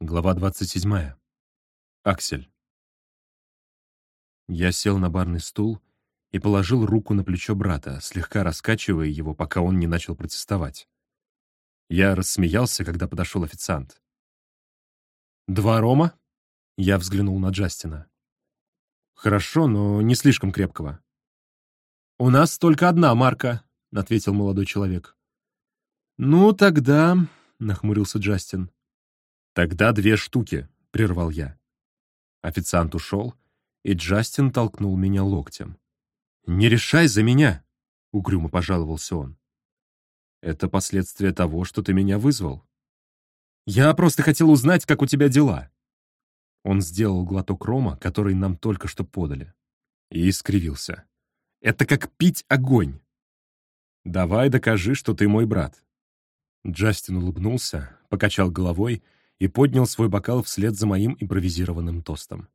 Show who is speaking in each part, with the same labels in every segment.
Speaker 1: Глава 27. Аксель. Я сел на барный стул и положил руку на плечо брата, слегка раскачивая его, пока он не начал протестовать. Я рассмеялся, когда подошел официант. «Два рома?» Я взглянул на Джастина. «Хорошо, но не слишком крепкого». «У нас только одна марка», — ответил молодой человек. «Ну, тогда...» — нахмурился Джастин. «Тогда две штуки», — прервал я. Официант ушел, и Джастин толкнул меня локтем. «Не решай за меня!» — угрюмо пожаловался он. «Это последствия того, что ты меня вызвал. Я просто хотел узнать, как у тебя дела». Он сделал глоток рома, который нам только что подали, и искривился. «Это как пить огонь!» «Давай докажи, что ты мой брат». Джастин улыбнулся, покачал головой и поднял свой бокал вслед за моим импровизированным тостом.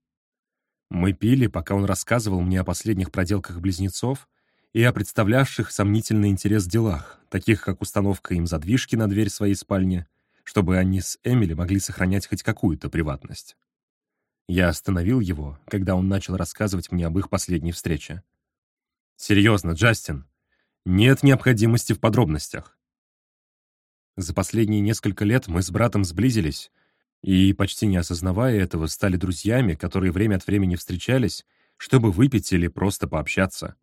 Speaker 1: Мы пили, пока он рассказывал мне о последних проделках близнецов и о представлявших сомнительный интерес делах, таких как установка им задвижки на дверь своей спальни, чтобы они с Эмили могли сохранять хоть какую-то приватность. Я остановил его, когда он начал рассказывать мне об их последней встрече. «Серьезно, Джастин, нет необходимости в подробностях. За последние несколько лет мы с братом сблизились и, почти не осознавая этого, стали друзьями, которые время от времени встречались, чтобы выпить или просто пообщаться.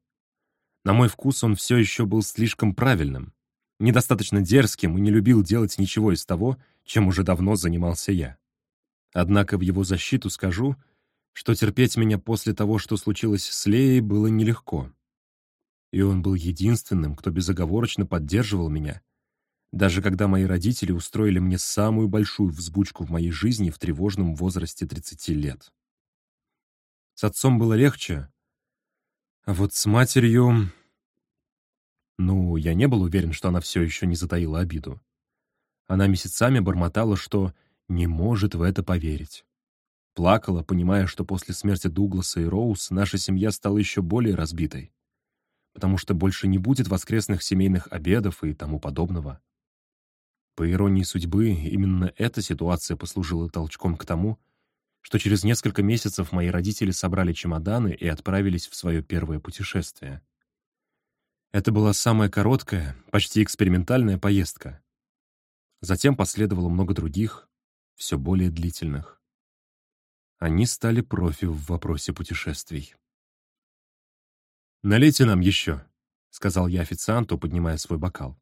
Speaker 1: На мой вкус он все еще был слишком правильным, недостаточно дерзким и не любил делать ничего из того, чем уже давно занимался я. Однако в его защиту скажу, что терпеть меня после того, что случилось с Леей, было нелегко. И он был единственным, кто безоговорочно поддерживал меня даже когда мои родители устроили мне самую большую взбучку в моей жизни в тревожном возрасте 30 лет. С отцом было легче, а вот с матерью... Ну, я не был уверен, что она все еще не затаила обиду. Она месяцами бормотала, что не может в это поверить. Плакала, понимая, что после смерти Дугласа и Роуз наша семья стала еще более разбитой, потому что больше не будет воскресных семейных обедов и тому подобного. По иронии судьбы, именно эта ситуация послужила толчком к тому, что через несколько месяцев мои родители собрали чемоданы и отправились в свое первое путешествие. Это была самая короткая, почти экспериментальная поездка. Затем последовало много других, все более длительных. Они стали профи в вопросе путешествий. «Налейте нам еще», — сказал я официанту, поднимая свой бокал.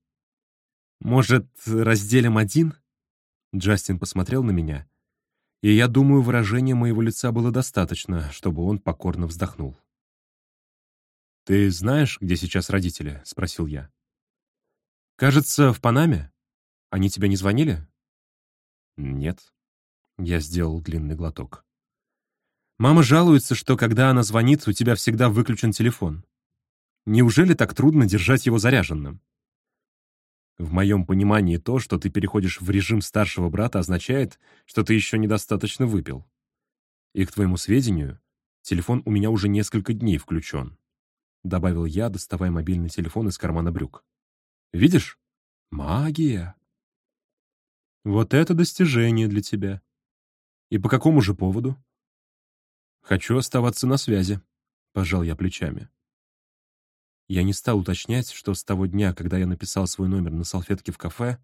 Speaker 1: «Может, разделим один?» Джастин посмотрел на меня, и я думаю, выражение моего лица было достаточно, чтобы он покорно вздохнул. «Ты знаешь, где сейчас родители?» — спросил я. «Кажется, в Панаме. Они тебе не звонили?» «Нет». Я сделал длинный глоток. «Мама жалуется, что когда она звонит, у тебя всегда выключен телефон. Неужели так трудно держать его заряженным?» В моем понимании то, что ты переходишь в режим старшего брата, означает, что ты еще недостаточно выпил. И, к твоему сведению, телефон у меня уже несколько дней включен. Добавил я, доставая мобильный телефон из кармана брюк. Видишь? Магия. Вот это достижение для тебя. И по какому же поводу? Хочу оставаться на связи, пожал я плечами. Я не стал уточнять, что с того дня, когда я написал свой номер на салфетке в кафе,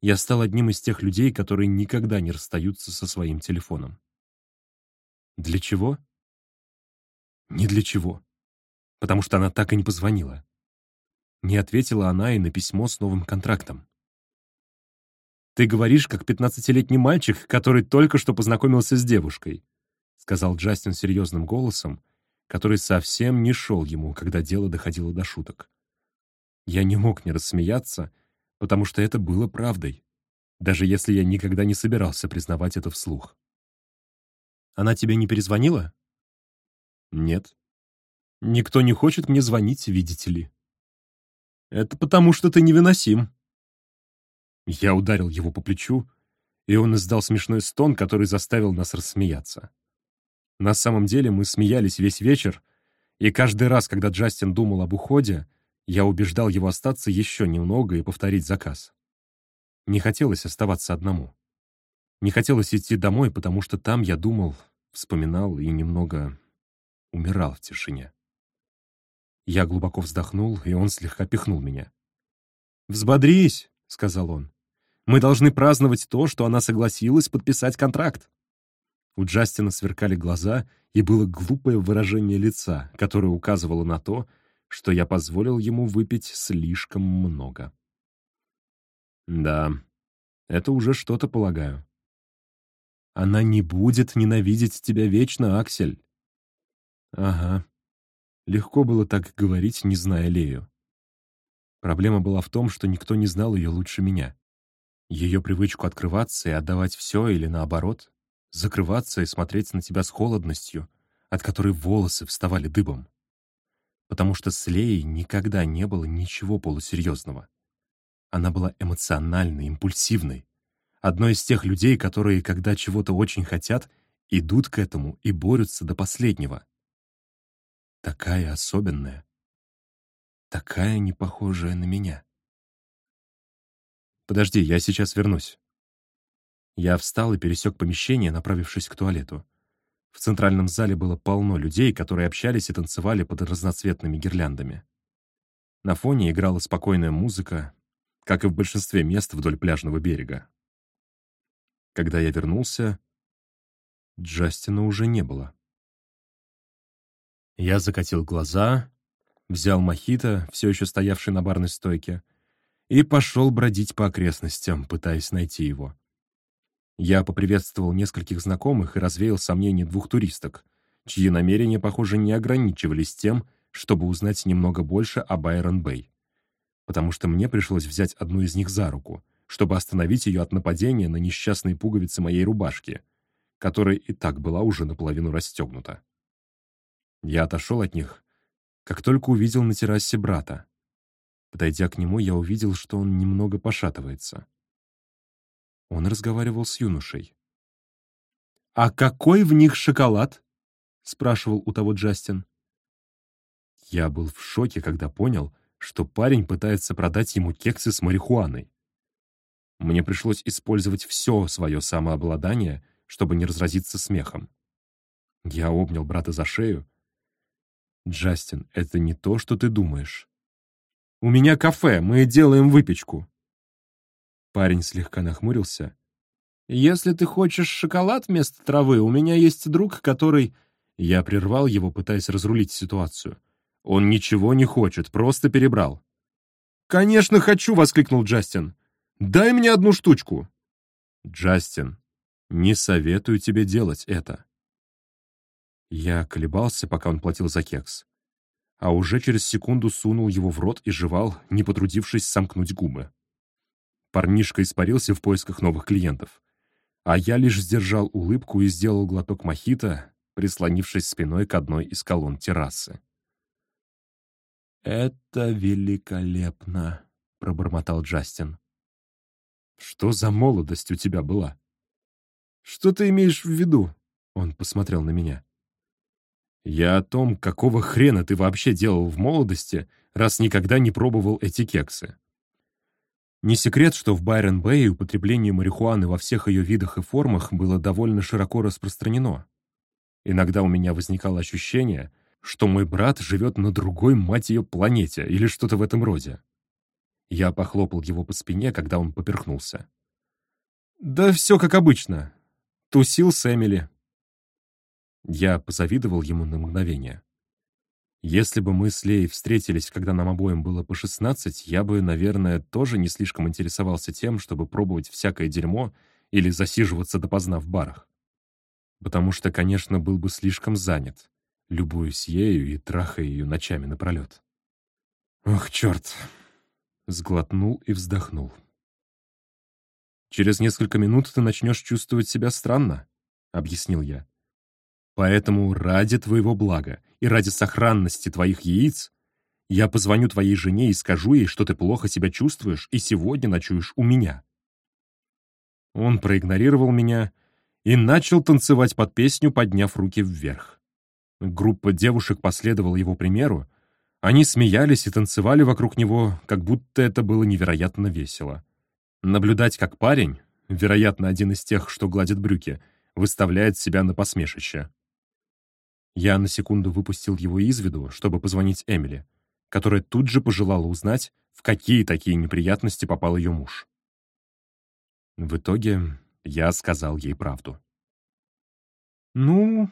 Speaker 1: я стал одним из тех людей, которые никогда не расстаются со своим телефоном. Для чего? Не для чего. Потому что она так и не позвонила. Не ответила она и на письмо с новым контрактом. «Ты говоришь, как пятнадцатилетний мальчик, который только что познакомился с девушкой», сказал Джастин серьезным голосом, который совсем не шел ему, когда дело доходило до шуток. Я не мог не рассмеяться, потому что это было правдой, даже если я никогда не собирался признавать это вслух. «Она тебе не перезвонила?» «Нет. Никто не хочет мне звонить, видите ли». «Это потому, что ты невыносим». Я ударил его по плечу, и он издал смешной стон, который заставил нас рассмеяться. На самом деле мы смеялись весь вечер, и каждый раз, когда Джастин думал об уходе, я убеждал его остаться еще немного и повторить заказ. Не хотелось оставаться одному. Не хотелось идти домой, потому что там я думал, вспоминал и немного умирал в тишине. Я глубоко вздохнул, и он слегка пихнул меня. «Взбодрись», — сказал он. «Мы должны праздновать то, что она согласилась подписать контракт». У Джастина сверкали глаза, и было глупое выражение лица, которое указывало на то, что я позволил ему выпить слишком много. Да, это уже что-то, полагаю. Она не будет ненавидеть тебя вечно, Аксель. Ага. Легко было так говорить, не зная Лею. Проблема была в том, что никто не знал ее лучше меня. Ее привычку открываться и отдавать все или наоборот, закрываться и смотреть на тебя с холодностью, от которой волосы вставали дыбом. Потому что с Леей никогда не было ничего полусерьезного. Она была эмоциональной, импульсивной. Одной из тех людей, которые, когда чего-то очень хотят, идут к этому и борются до последнего. Такая особенная. Такая не похожая на меня. «Подожди, я сейчас вернусь». Я встал и пересек помещение, направившись к туалету. В центральном зале было полно людей, которые общались и танцевали под разноцветными гирляндами. На фоне играла спокойная музыка, как и в большинстве мест вдоль пляжного берега. Когда я вернулся, Джастина уже не было. Я закатил глаза, взял мохито, все еще стоявший на барной стойке, и пошел бродить по окрестностям, пытаясь найти его. Я поприветствовал нескольких знакомых и развеял сомнения двух туристок, чьи намерения, похоже, не ограничивались тем, чтобы узнать немного больше о Байрон-Бэй. Потому что мне пришлось взять одну из них за руку, чтобы остановить ее от нападения на несчастные пуговицы моей рубашки, которая и так была уже наполовину расстегнута. Я отошел от них, как только увидел на террасе брата. Подойдя к нему, я увидел, что он немного пошатывается. Он разговаривал с юношей. «А какой в них шоколад?» — спрашивал у того Джастин. Я был в шоке, когда понял, что парень пытается продать ему кексы с марихуаной. Мне пришлось использовать все свое самообладание, чтобы не разразиться смехом. Я обнял брата за шею. «Джастин, это не то, что ты думаешь. У меня кафе, мы делаем выпечку. Парень слегка нахмурился. «Если ты хочешь шоколад вместо травы, у меня есть друг, который...» Я прервал его, пытаясь разрулить ситуацию. «Он ничего не хочет, просто перебрал». «Конечно хочу!» — воскликнул Джастин. «Дай мне одну штучку!» «Джастин, не советую тебе делать это». Я колебался, пока он платил за кекс. А уже через секунду сунул его в рот и жевал, не потрудившись сомкнуть губы. Парнишка испарился в поисках новых клиентов. А я лишь сдержал улыбку и сделал глоток мохито, прислонившись спиной к одной из колонн террасы. «Это великолепно», — пробормотал Джастин. «Что за молодость у тебя была?» «Что ты имеешь в виду?» — он посмотрел на меня. «Я о том, какого хрена ты вообще делал в молодости, раз никогда не пробовал эти кексы. Не секрет, что в Байрон-Бэй употребление марихуаны во всех ее видах и формах было довольно широко распространено. Иногда у меня возникало ощущение, что мой брат живет на другой, мать ее, планете или что-то в этом роде. Я похлопал его по спине, когда он поперхнулся. «Да все как обычно. Тусил с Эмили». Я позавидовал ему на мгновение. Если бы мы с Лей встретились, когда нам обоим было по 16, я бы, наверное, тоже не слишком интересовался тем, чтобы пробовать всякое дерьмо или засиживаться допоздна в барах. Потому что, конечно, был бы слишком занят, любуясь ею и трахая ее ночами напролет. Ох, черт! Сглотнул и вздохнул. «Через несколько минут ты начнешь чувствовать себя странно», — объяснил я. Поэтому ради твоего блага и ради сохранности твоих яиц я позвоню твоей жене и скажу ей, что ты плохо себя чувствуешь и сегодня ночуешь у меня». Он проигнорировал меня и начал танцевать под песню, подняв руки вверх. Группа девушек последовала его примеру. Они смеялись и танцевали вокруг него, как будто это было невероятно весело. Наблюдать, как парень, вероятно, один из тех, что гладит брюки, выставляет себя на посмешище. Я на секунду выпустил его из виду, чтобы позвонить Эмили, которая тут же пожелала узнать, в какие такие неприятности попал ее муж. В итоге я сказал ей правду. «Ну,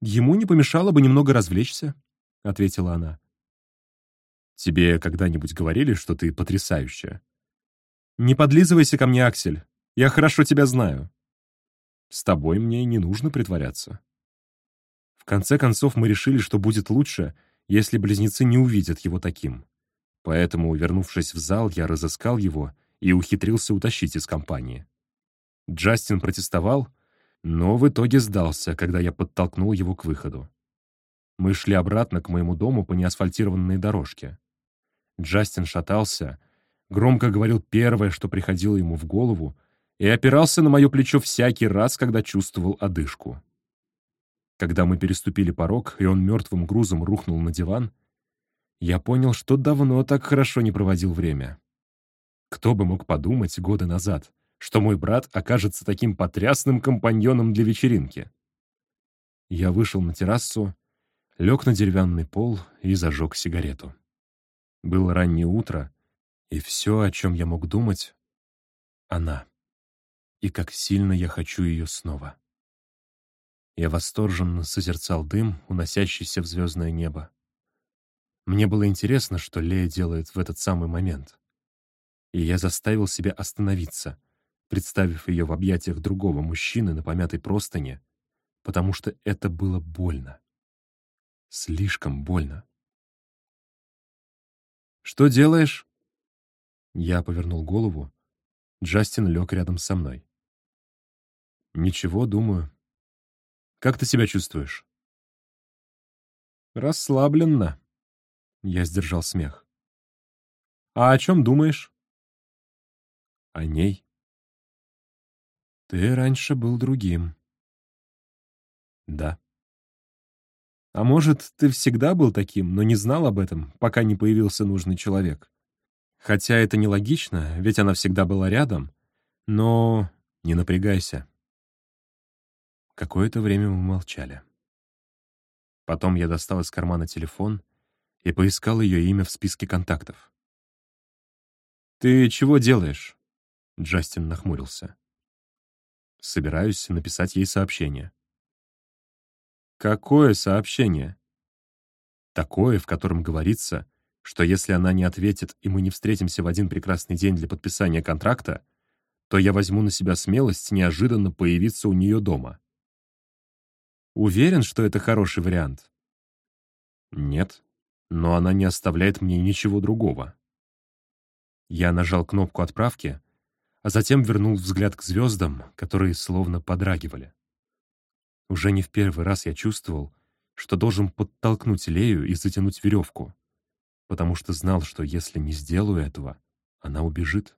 Speaker 1: ему не помешало бы немного развлечься», — ответила она. «Тебе когда-нибудь говорили, что ты потрясающая?» «Не подлизывайся ко мне, Аксель. Я хорошо тебя знаю. С тобой мне не нужно притворяться». В конце концов, мы решили, что будет лучше, если близнецы не увидят его таким. Поэтому, вернувшись в зал, я разыскал его и ухитрился утащить из компании. Джастин протестовал, но в итоге сдался, когда я подтолкнул его к выходу. Мы шли обратно к моему дому по неасфальтированной дорожке. Джастин шатался, громко говорил первое, что приходило ему в голову, и опирался на мое плечо всякий раз, когда чувствовал одышку. Когда мы переступили порог, и он мертвым грузом рухнул на диван, я понял, что давно так хорошо не проводил время. Кто бы мог подумать годы назад, что мой брат окажется таким потрясным компаньоном для вечеринки? Я вышел на террасу, лег на деревянный пол и зажег сигарету. Было раннее утро, и все, о чем я мог думать — она. И как сильно я хочу ее снова. Я восторженно созерцал дым, уносящийся в звездное небо. Мне было интересно, что Лея делает в этот самый момент. И я заставил себя остановиться, представив ее в объятиях другого мужчины на помятой простыне, потому что это было больно. Слишком больно. «Что делаешь?» Я повернул голову. Джастин лег рядом со мной. «Ничего, думаю. Как ты себя чувствуешь?» «Расслабленно», — я сдержал смех. «А о чем думаешь?» «О ней». «Ты раньше был другим». «Да». «А может, ты всегда был таким, но не знал об этом, пока не появился нужный человек? Хотя это нелогично, ведь она всегда была рядом, но не напрягайся». Какое-то время мы молчали. Потом я достал из кармана телефон и поискал ее имя в списке контактов. «Ты чего делаешь?» Джастин нахмурился. «Собираюсь написать ей сообщение». «Какое сообщение?» «Такое, в котором говорится, что если она не ответит и мы не встретимся в один прекрасный день для подписания контракта, то я возьму на себя смелость неожиданно появиться у нее дома. Уверен, что это хороший вариант? Нет, но она не оставляет мне ничего другого. Я нажал кнопку отправки, а затем вернул взгляд к звездам, которые словно подрагивали. Уже не в первый раз я чувствовал, что должен подтолкнуть Лею и затянуть веревку, потому что знал, что если не сделаю этого, она убежит.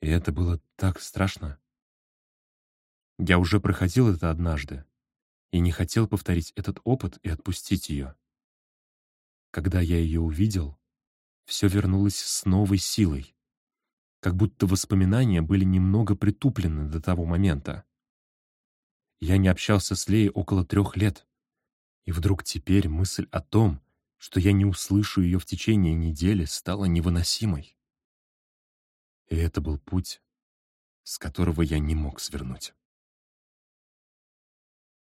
Speaker 1: И это было так страшно. Я уже проходил это однажды и не хотел повторить этот опыт и отпустить ее. Когда я ее увидел, все вернулось с новой силой, как будто воспоминания были немного притуплены до того момента. Я не общался с Леей около трех лет, и вдруг теперь мысль о том, что я не услышу ее в течение недели, стала невыносимой. И это был путь, с которого я не мог свернуть.